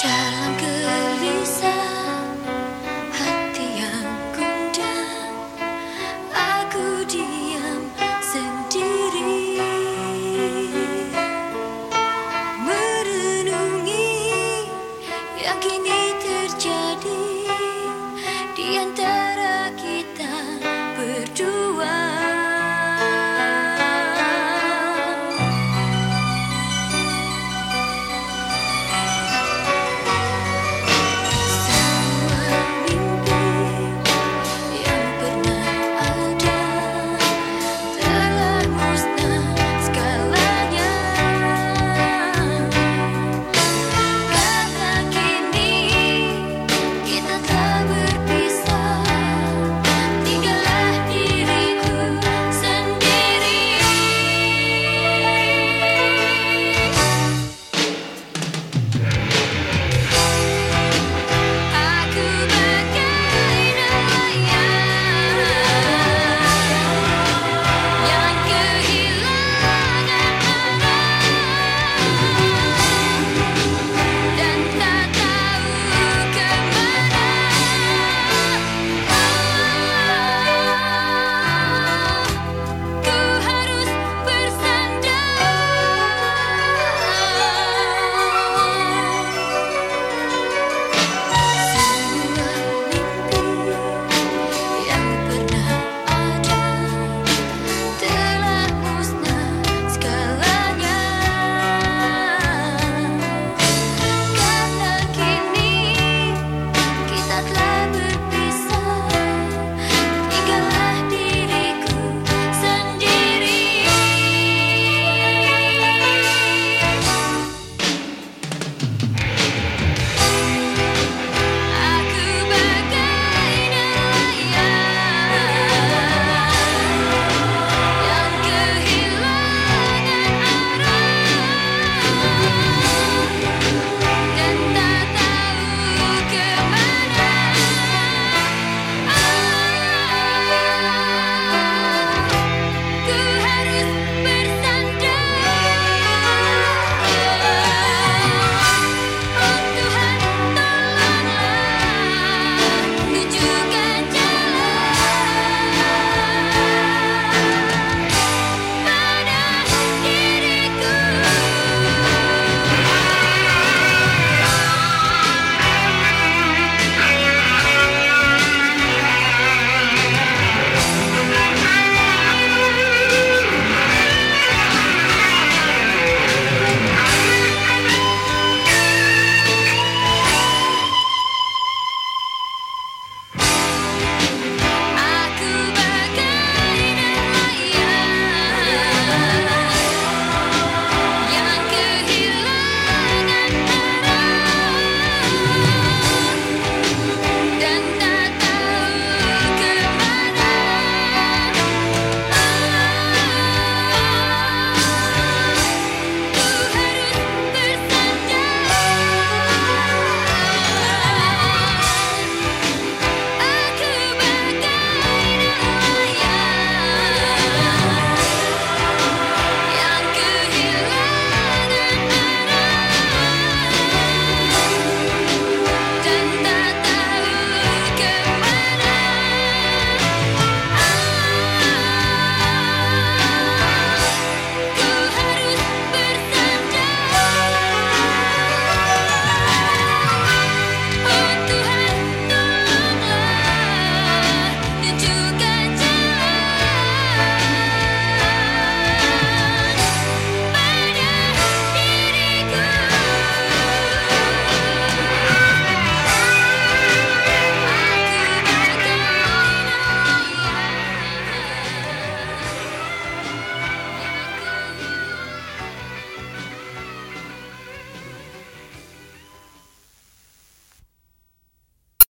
child.